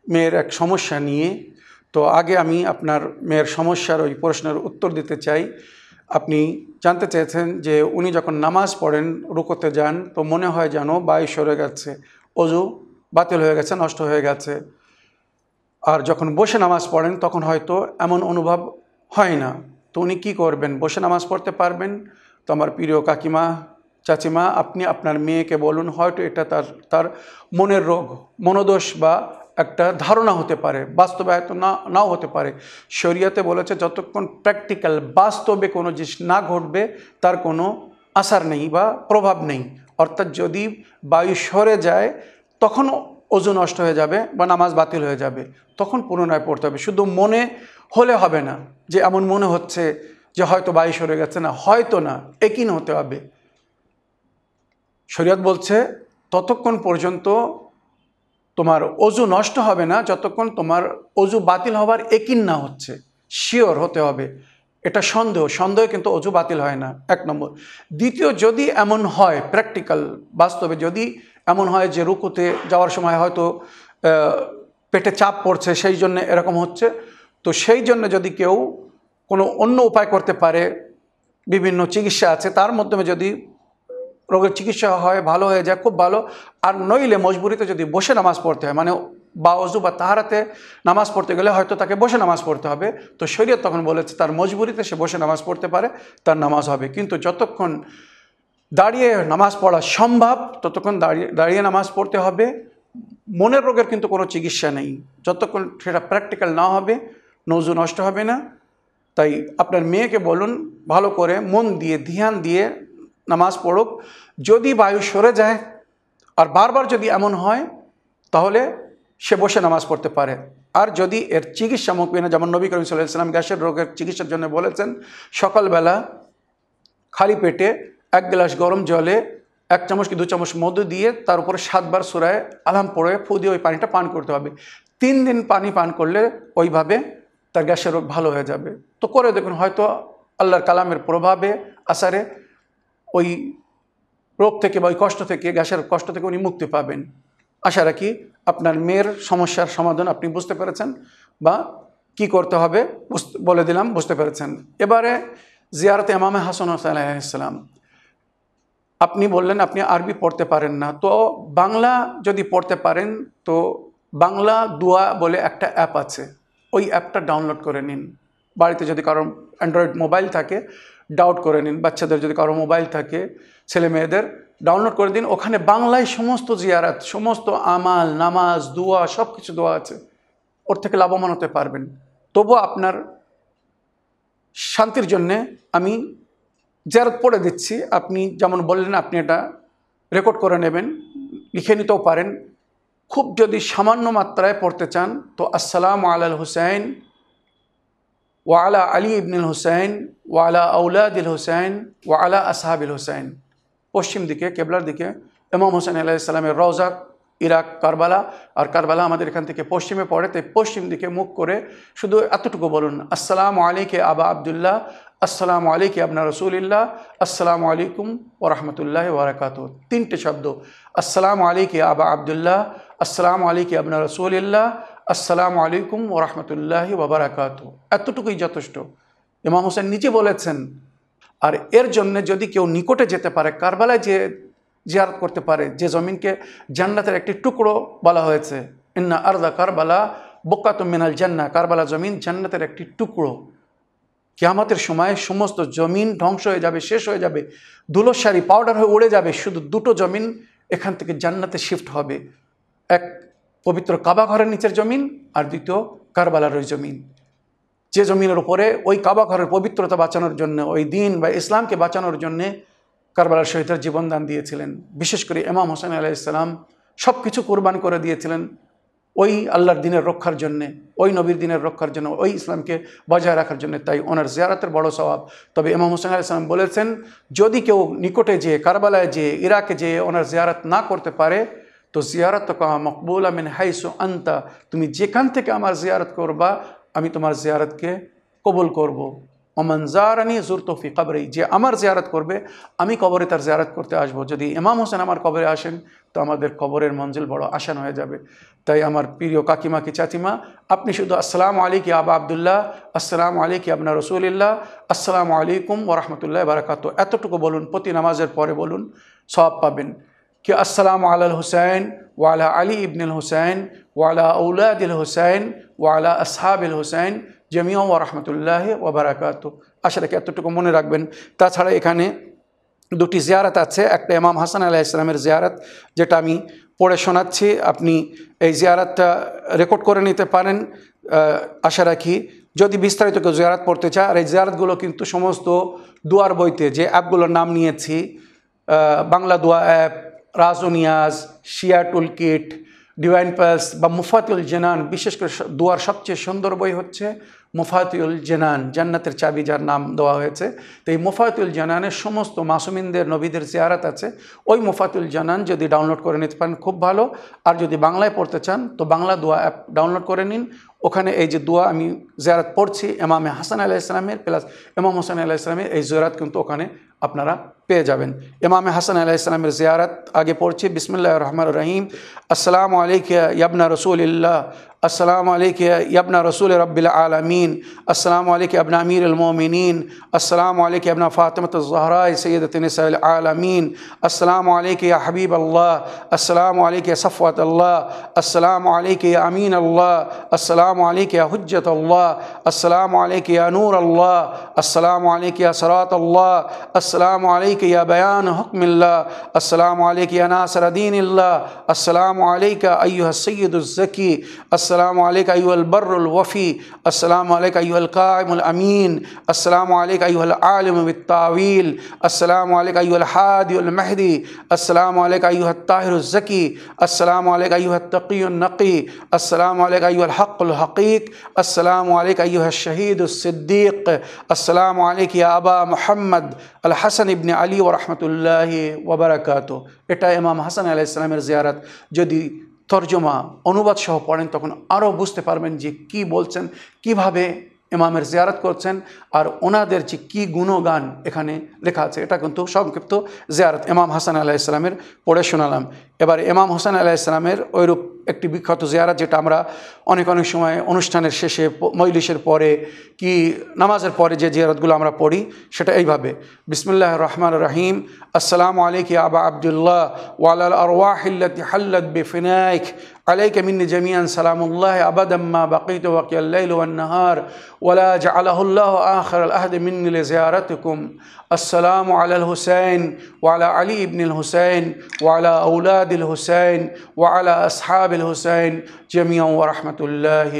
মেয়ের এক সমস্যা নিয়ে। তো আগে আমি আপনার মেয়ের সমস্যার ওই প্রশ্নের উত্তর দিতে চাই। আপনি জানতে চেয়েছেন যে উনি যখন নামাজ পড়েন, রুকোতে যান, তো মনে হয় যেন বায়ু সরে গেছে, অজু বাতিল হয়ে গেছে, নষ্ট হয়ে গেছে। আর যখন বসে নামাজ পড়েন, তখন হয়তো এমন অনুভব হয় না। তো উনি কী করবেন? বসে নামাজ পড়তে পারবেন? তো আমার প্রিয় কাকিমা চাচিমা, আপনি আপনার মেয়েকে বলুন, হয়তো এটা তার তার মনের রোগ, মনোদোষ বা একটা ধারণা হতে পারে, বাস্তবায়িত না, নাও হতে পারে। শরিয়াতে বলেছে, যতক্ষণ প্র্যাকটিক্যাল বাস্তবে কোনো জিনিস না ঘটবে, তার কোনো আসার নেই বা প্রভাব নেই। অর্থাৎ যদি বায়ু সরে যায়, তখন ওজন নষ্ট হয়ে যাবে বা নামাজ বাতিল হয়ে যাবে, তখন পুনরায় পড়তে হবে। শুধু মনে হলে হবে না, যে এমন মনে হচ্ছে যে হয়তো বায়ু সরে গেছে না, হয়তো না একিন হতে হবে। শরীয়ত বলছে, ততক্ষণ পর্যন্ত তোমার অজু নষ্ট হবে না, যতক্ষণ তোমার অজু বাতিল হবার একিন না হচ্ছে। শিওর হতে হবে। এটা সন্দেহ সন্দেহ কিন্তু অজু বাতিল হয় না। এক নম্বর। দ্বিতীয়, যদি এমন হয়, প্র্যাকটিক্যাল, বাস্তবে যদি এমন হয় যে রুকুতে যাওয়ার সময় হয়তো পেটে চাপ পড়ছে, সেই জন্য এরকম হচ্ছে, তো সেই জন্য যদি কেউ কোনো অন্য উপায় করতে পারে, বিভিন্ন চিকিৎসা আছে, তার মাধ্যমে যদি রোগের চিকিৎসা হয়, ভালো হয়ে যায়, খুব ভালো। আর নইলে মজবুরিতে যদি বসে নামাজ পড়তে হয় মানে বা অজু বা তাহারাতে নামাজ পড়তে গেলে হয়তো তাকে বসে নামাজ পড়তে হবে। তো শরীয়ত তখন বলেছে, তার মজবুরিতে সে বসে নামাজ পড়তে পারে, তার নামাজ হবে। কিন্তু যতক্ষণ দাঁড়িয়ে নামাজ পড়া সম্ভব, ততক্ষণ দাঁড়িয়ে দাঁড়িয়ে নামাজ পড়তে হবে। মনের রোগের কিন্তু কোনো চিকিৎসা নেই। যতক্ষণ সেটা প্র্যাকটিক্যাল না হবে, নজু নষ্ট হবে না। তাই আপনার মেয়েকে বলুন, ভালো করে মন দিয়ে, ধ্যান দিয়ে নামাজ পড়ুক, যদি বায়ু সরে যায় আর বারবার যদি এমন হয়, তাহলে সে বসে নামাজ পড়তে পারে। আর যদি এর চিকিৎসা মুখ না যেমন নবী করিম সাল্লাহ ইসলাম গ্যাসের রোগের চিকিৎসার জন্য বলেছেন, সকালবেলা খালি পেটে এক গ্লাস গরম জলে এক চামচ কি দু চামচ মধু দিয়ে তার উপরে সাতবার সুরায় আলাম পড়ে, ফু দিয়ে ওই পানিটা পান করতে হবে। তিন দিন পানি পান করলে ওইভাবে তার গ্যাসের রোগ ভালো হয়ে যাবে। তো করে দেখুন, হয়তো আল্লাহর কালামের প্রভাবে, আসারে ওই রোগ থেকে বা ওই কষ্ট থেকে, গ্যাসের কষ্ট থেকে উনি মুক্তি পাবেন। আশা রাখি আপনার মেয়ের সমস্যার সমাধান আপনি বুঝতে পেরেছেন বা কি করতে হবে বলে দিলাম, বুঝতে পেরেছেন। এবারে জিয়ারতে ইমামে হাসান আলাইসালাম আপনি বললেন আপনি আরবি পড়তে পারেন না। তো বাংলা যদি পড়তে পারেন, তো বাংলা দোয়া বলে একটা অ্যাপ আছে। ওই অ্যাপটা ডাউনলোড করে নিন। বাড়িতে যদি কারও অ্যান্ড্রয়েড মোবাইল থাকে ডাউট করে নিন, বাচ্চাদের যদি কারও মোবাইল থাকে, ছেলে মেয়েদের ডাউনলোড করে দিন, ওখানে বাংলায় সমস্ত জিয়ারাত, সমস্ত আমাল, নামাজ, দোয়া সব কিছু দোয়া আছে। ওর থেকে লাভবান হতে পারবেন। তবুও আপনার শান্তির জন্যে আমি জিয়ারত পড়ে দিচ্ছি। আপনি যেমন বললেন, আপনি এটা রেকর্ড করে নেবেন, লিখে নিতেও পারেন। খুব যদি সামান্য মাত্রায় পড়তে চান, তো আসসালাম আলাল হুসাইন। ওয়ালা আলী ইবনুল হুসাইন ওয়ালা আউলাদিল হুসাইন ওয়ালা আসহাবিল হুসাইন পশ্চিম দিকে, কেবলার দিকে, ইমাম হোসেন আলাইসালামের রওজা ইরাক, কারবালা। আর কারবালা আমাদের এখান থেকে পশ্চিমে পড়ে, তাই পশ্চিম দিকে মুখ করে শুধু এতটুকু বলুন, আসসালামু আলাইকে আবা আবদুল্লাহ, আসসালামু আলাইকে আপনার রসুলিল্লাহ, আসসালামু আলাইকুম ও রহমতুল্লাহ ওবরাকাত তিনটে শব্দ, আসসালামু আলাইকে আবা আবদুল্লাহ, আসসালামু আলাইকে আপনার রসুলিল্লাহ আসসালামু আলাইকুম ও রহমতুল্লাহ ওবরাকাত এতটুকুই যথেষ্ট। ইমাম হোসেন নিজে বলেছেন, আর এর জন্য যদি কেউ নিকটে যেতে পারে, কারবালায় যে জিয়ারত করতে পারে, যে জমিনকে জান্নাতের একটি টুকরো বলা হয়েছে, ইন্না আরদা কারবালা বোকাত মিনাল জান্না কারবালা জমিন জান্নাতের একটি টুকরো। কিয়ামতের সময় সমস্ত জমিন ধ্বংস হয়ে যাবে, শেষ হয়ে যাবে ধুলোসারি পাউডার হয়ে উড়ে যাবে, শুধু দুটো জমিন এখান থেকে জান্নাতে শিফট হবে। এক পবিত্র কাবা ঘরের নিচের জমিন আর দ্বিতীয় কারবালার ওই জমিন। যে জমিনের উপরে ওই কাবা ঘরের পবিত্রতা বাঁচানোর জন্য, ওই দিন বা ইসলামকে বাঁচানোর জন্যে কারবালার শহীদের জীবনদান দিয়েছিলেন। বিশেষ করে এমাম হোসেন আলাহ ইসলাম সব কিছু কোরবান করে দিয়েছিলেন ওই আল্লাহর দিনের রক্ষার জন্যে, ওই নবীর দিনের রক্ষার জন্য, ওই ইসলামকে বজায় রাখার জন্য তাই ওনার জিয়ারাতের বড় স্বভাব। তবে ইমাম হোসেন আলাহ ইসলাম বলেছেন, যদি কেউ নিকটে যেয়ে, কারবালায় যেয়ে, ইরাকে যেয়ে ওনার জিয়ারাত না করতে পারে তো জিয়ারত কা মকবুল আমিন হাইসু আন্তা। তুমি যেখান থেকে আমার জিয়ারত করবা, আমি তোমার জিয়ারতকে কবুল করব। অমান জারানি জুর তফি কবরেই যে আমার জিয়ারত করবে, আমি কবরে তার জিয়ারত করতে আসব। যদি ইমাম হোসেন আমার কবরে আসেন, তো আমাদের কবরের মঞ্জিল বড় আসান হয়ে যাবে। তাই আমার প্রিয় কাকিমা কি চাচিমা, আপনি শুধু আসসালামু আলাইকি আবা আবদুল্লাহ, আসসালামু আলাইকি আপনার রসুলিল্লাহ, আসসালামু আলাইকুম ওরহমতুল্লাহ বারাকাত এতটুকু বলুন, প্রতি নামাজের পরে বলুন সব পাবেন। কে আসসালাম علی الحسین ওয়ালা আলী ইবনুল الحسین ওয়ালা اولاد الحسین ওয়ালা اصحاب الحسین জমিয়া ও রহমতুল্লাহ ওবরাকাত আশা রাখি এতটুকু মনে রাখবেন। তাছাড়া এখানে দুটি জিয়ারাত আছে। একটা ইমাম হাসান আলাহ ইসলামের জিয়ারাত, যেটা আমি পড়ে শোনাচ্ছি। আপনি এই জিয়ারাতটা রেকর্ড করে নিতে পারেন। আশা রাখি যদি বিস্তারিত কেউ জিয়ারাত পড়তে চায়, আর এই জিয়ারাতগুলো কিন্তু সমস্ত দুয়ার বইতে যে অ্যাপগুলোর নাম নিয়েছি বাংলা দোয়া অ্যাপ রাজনিয়াজ, শিয়া টুল কিট ডিভাইন পাস বা মুফাতুল জেনান, বিশেষ করে দোয়ার সবচেয়ে সুন্দর বই হচ্ছে মুফাতুল জেনান, জান্নাতের চাবি যার নাম দেওয়া হয়েছে। তো এই মুফাতুল জানানের সমস্ত মাসুমিনদের, নবীদের জিয়ারাত আছে। ওই মুফাতুল জানান যদি ডাউনলোড করে নিতে পারেন, খুব ভালো। আর যদি বাংলায় পড়তে চান, তো বাংলা দোয়া অ্যাপ ডাউনলোড করে নিন। ওখানে এই যে দোয়া আমি জিয়ারাত পড়ছি এমামে হাসান আলাহ ইসলামের প্লাস ইমাম হোসেন আলাহ ইসলামের এই জিয়ারাত কিন্তু ওখানে আপনারা পেয়ে যাবেন। ইমামে হাসান আলাহ ইসলামের জিয়ারাত আগে পড়ছি বিসমুল্লাহ রহমান রহিম। আসসালামু আলাইকুম ইয়াবনা রসুলিল্লাহ। السلام علیکم ابن رسول رب العالمین السلام علیکم ابن امیر المومنین السلام علیکم ابن فاطمۃ الظہرائے سید نساء العالمین السلام علیکم یا حبیب اللہ السلام علیکم صفوت اللہ السلام علیکم یا امین اللہ السلام علیکم یا حجت اللہ السلام علیکم یا نور اللہ السلام علیکم یا سرات اللہ السلام علیکم یا بیان حکم اللہ السلام علیکم یا ناصر دین اللہ السلام علیکم ایوہ سید الزکی السلام السلام علیکہ ایو البر الوفی، السلام علیکہ ایو القائم الامین، السلام علیکہ ایو العالم بالتاویل، السلام علیکہ ایو الحادی المہدی، السلام علیکہ ایو الطاہر الزکی، السلام علیکہ ایو التقی النقی، السلام علیکہ ایو الحق الحقیق، السلام علیکہ ایو الشہید الصدیق، السلام علیکہ یا ابا محمد الحسن ابن علی ورحمت اللہ وبرکاتہ۔ اٹا امام حسن علیہ السلام زیارت، جو دی তর্জমা, অনুবাদ সহ পড়েন, তখন আরও বুঝতে পারবেন যে কি বলছেন, কীভাবে ইমামের জিয়ারত করছেন আর ওনাদের যে কী গুণগান এখানে লেখা আছে। এটা কিন্তু সংক্ষিপ্ত জিয়ারত। ইমাম হাসান আলাহ ইসলামের পড়ে শোনালাম। এবার ইমাম হোসেন আলাহ ইসলামের ওইরূপ একটি বিখ্যাত জিয়ারত যেটা আমরা অনেক অনেক সময় অনুষ্ঠানের শেষে প- মজলিসের পরে কি নামাজের পরে যে জিয়ারতগুলো আমরা পড়ি সেটা এইভাবে বিসমুল্লাহ রহমান রহিম আসসালামু আলাইকি আবা আবদুল্লাহ ওয়ালাল আরওয়াহিল্লাতি হাল্লাত বিফিনাইক عليك مني جميعا سلام الله أبدا ما بقيت وقي الليل والنهار ولا جعله الله آخر الأهد مني لزيارتكم السلام على الحسين وعلى علي بن الحسين وعلى أولاد الحسين وعلى أصحاب الحسين جميعا ورحمة الله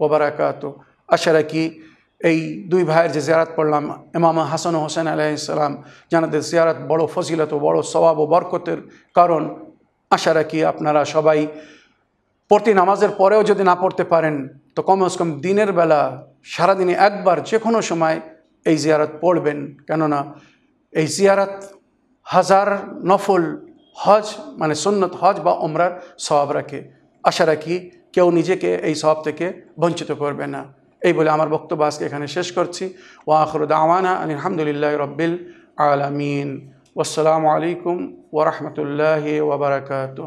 وبركاته أشركي এই দুই ভাইয়ের যে জিয়ারাত পড়লাম ইমাম হাসান ও হোসেন আলাইসালাম জানাদের জিয়ারাত বড় ফজিলত ও বড় স্বভাব ও বরকতের কারণ আশা রাখি আপনারা সবাই প্রতি নামাজের পরেও যদি না পড়তে পারেন তো কমস কম দিনের বেলা সারাদিনে একবার যে কোনো সময় এই জিয়ারত পড়বেন। কেননা এই জিয়ারত হাজার নফল হজ মানে সুন্নত হজ বা ওমরার স্বভাব রাখে। আশা রাখি কেউ নিজেকে এই স্বভাব থেকে বঞ্চিত করবে না। এই বলে আমার বক্তব্য আজকে এখানে শেষ করছি। ও আখরুদ আওয়ানা আলহামদুলিল্লাহ রব্বিল আলমিন। আসসালামু আলাইকুম ওরহমতুল্লাহ ওবরাকাতু